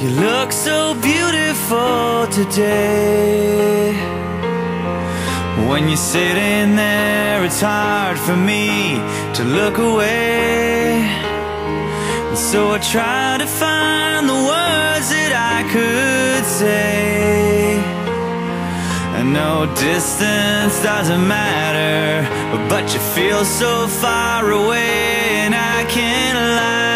You look so beautiful today. When you're sitting there, it's hard for me to look away. And so I try to find the words that I could say. I know distance doesn't matter, but you feel so far away, and I can't lie.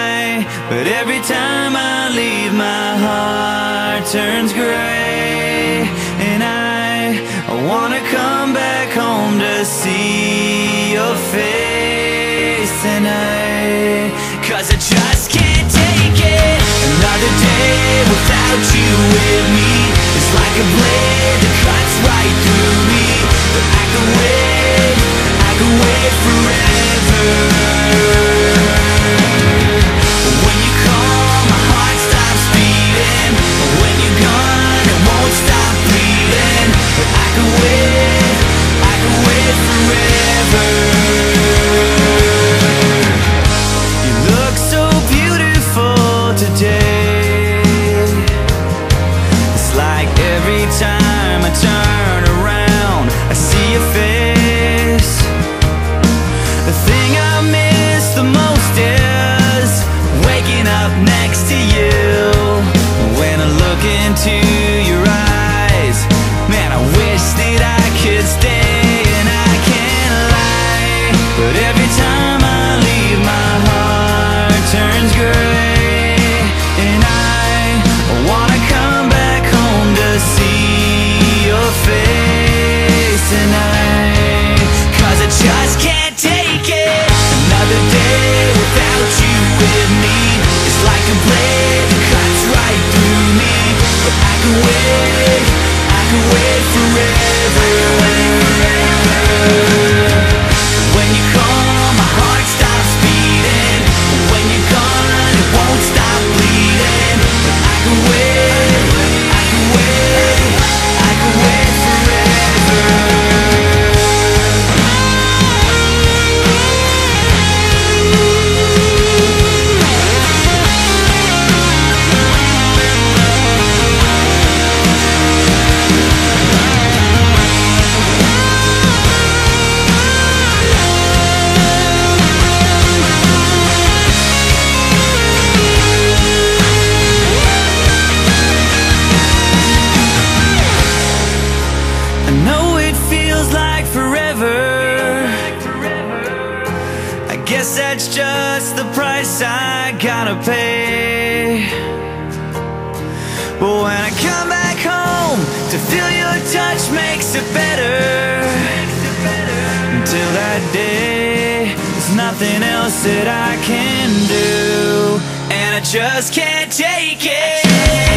But every time I leave, my heart turns gray, and I, I wanna come back home to see your face tonight. Cause I just can't take it. Another day without you with me is like a blade that cuts right through me. But I could wait, I could wait forever. Next to you. When I look into feels like forever. I guess that's just the price I gotta pay. But when I come back home to feel your touch makes it better. Until that day, there's nothing else that I can do. And I just can't take it.